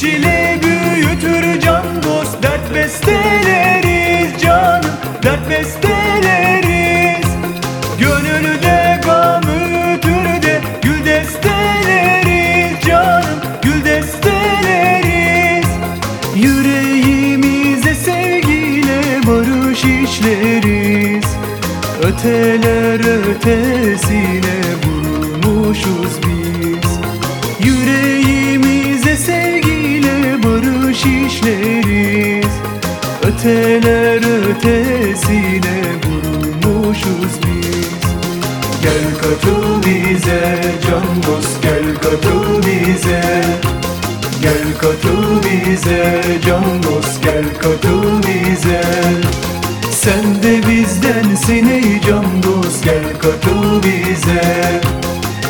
Çile büyütür can dost. Dert besteleriz canım Dert besteleriz. Gönülde gam ütürde Gül desteleriz canım Gül desteleriz. Yüreğimize sevgiyle barış işleriz. Öteler ötesine vurmuşuz Öteler ötesine vurmuşuz biz. Gel katıl bize can dost gel katıl bize. Gel katıl bize can dost gel katıl bize. Sen de bizdensin ey can dost gel katıl bize.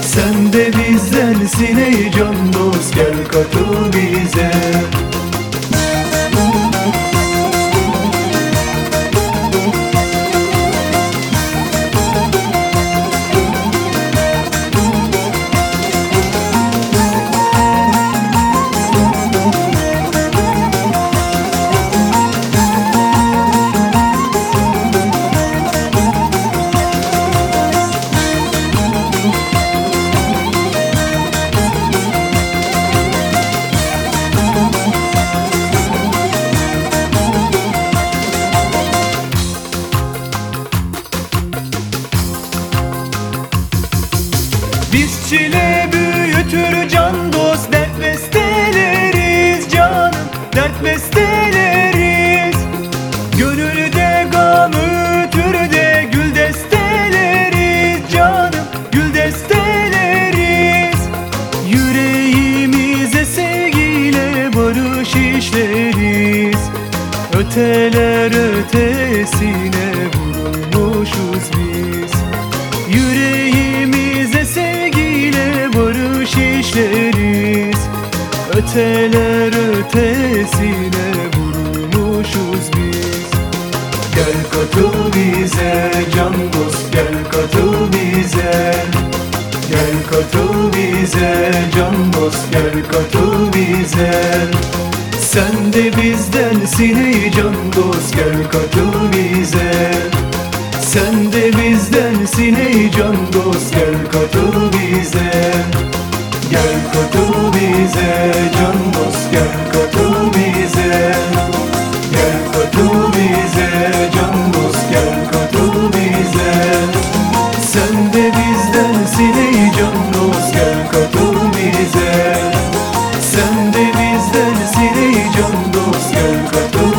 Sen de bizdensin ey can dost gel katıl bize çile büyütür can dost Dert besteleriz canım Dert besteleriz. Gönülde gam ütürde Gül desteleriz canım Gül desteleriz. Yüreğimize sevgiyle barış işleriz. Öteler ötesine vurulmuşuz biz barış işleriz Öteler ötesine vurmuşuz biz. Gel katıl bize can dost gel katıl bize. Gel katıl bize can dost gel katıl bize. Sen de bizdensin ey can dost gel katıl bize. Sen de bizdensin ey can dost gel katıl bize Gel katıl bize can dost gel katıl bize. Gel katıl bize can dost gel katıl bize. Sen de bizdensin ey can dost gel katıl bize. Sen de bizdensin ey can dost gel katıl